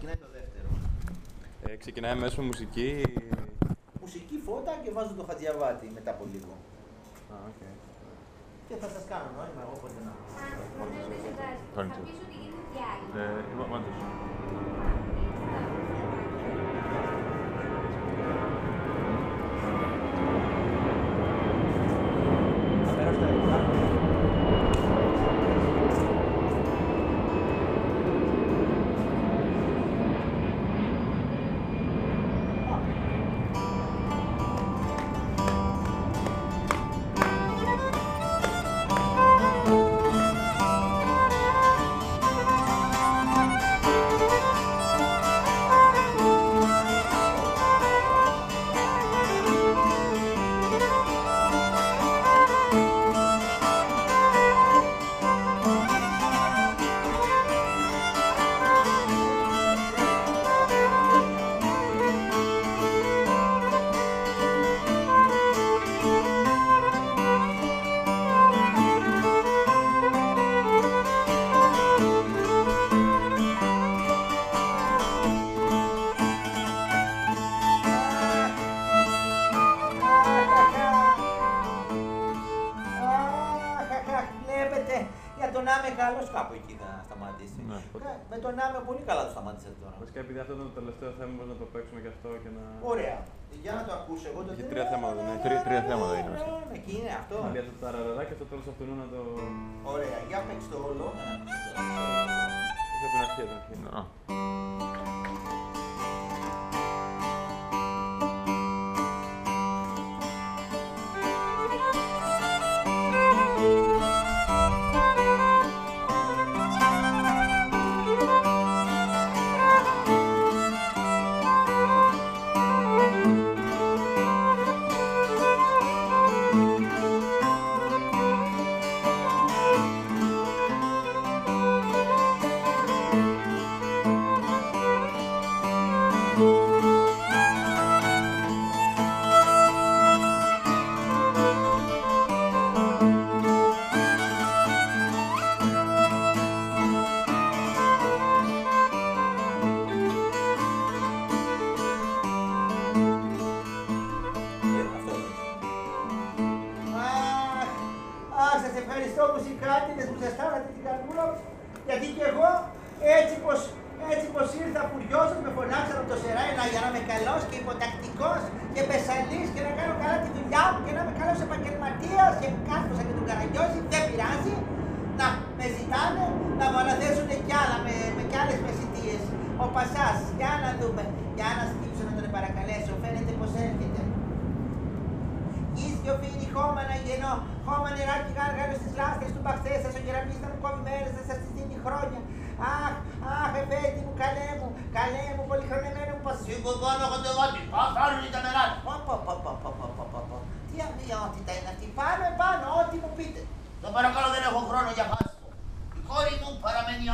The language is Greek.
ξεκινάει το δεύτερο. Ε, ξεκινάει μέσω μουσική. Μουσική φώτα και βάζω το Χατζιαβάτη μετά από λίγο. Α, οκ. Και θα σας κάνω νόημα εγώ πότε να. Θα πεις ότι γίνεται διάλειμμα. Ε, είπα- τον να είμαι καλός κάπου εκεί θα σταματήσει. Ναι. Ε, Με τον να είμαι πολύ καλά το σταμάτησε τώρα. Βασικά, επειδή αυτό ήταν το τελευταίο θέμα, μπορείς να το παίξουμε και αυτό και να. Ωραία. Για να το ακούσω εγώ το Έχει τρία θέματα, ναι. Τρία- τρία θέματα είναι βασικά. Ναι, Εκεί είναι αυτό. Για το ταραραρά και στο τέλο αυτού να το. Ωραία, για παίξ το όλο. να ακούσω το- Όχι από την αρχή, από την αρχή. Ευχαριστώ μουσικάτιδες που σας κάνατε την καρδούλα μου, γιατί και εγώ έτσι πως, έτσι πως ήρθα φουριόζος με φωνάξαν από το σεράι να, για να είμαι καλός και υποτακτικός και μπεσαλής και να κάνω καλά τη δουλειά μου και να είμαι καλός επαγγελματίας και κάθοσα και τον καραγκιόζη, δεν πειράζει. Να με ζητάνε να μου αναθέσουν κι άλλα με, με κι άλλες μεσητείες. Ο Πασάς, για να δούμε, για να στύψω να τον παρακαλέσω, φαίνεται πως έρχεται. Ίσιο φίνι χώμα να γεννώ, χώμα νεράκι γάργαρο στις λάστρες του μπαχθές σας, ο κεραμής θα μου κόβει μέρες, θα σας τις δίνει χρόνια. Αχ, παιδί μου, καλέ μου, καλέ μου, πολυχρονεμένο μου πασί. Συγκοβάνω εγώ το γόντι, παθάρουν τα μεράδια. Πω, πω, πω, πω, πω, πω, πω, πω, πω. Τι αμοιότητα είναι αυτή, πάνω επάνω, ό,τι μου πείτε. Το παρακαλώ δεν έχω χρόνο για πάσχο. Η κόρη μου παραμένει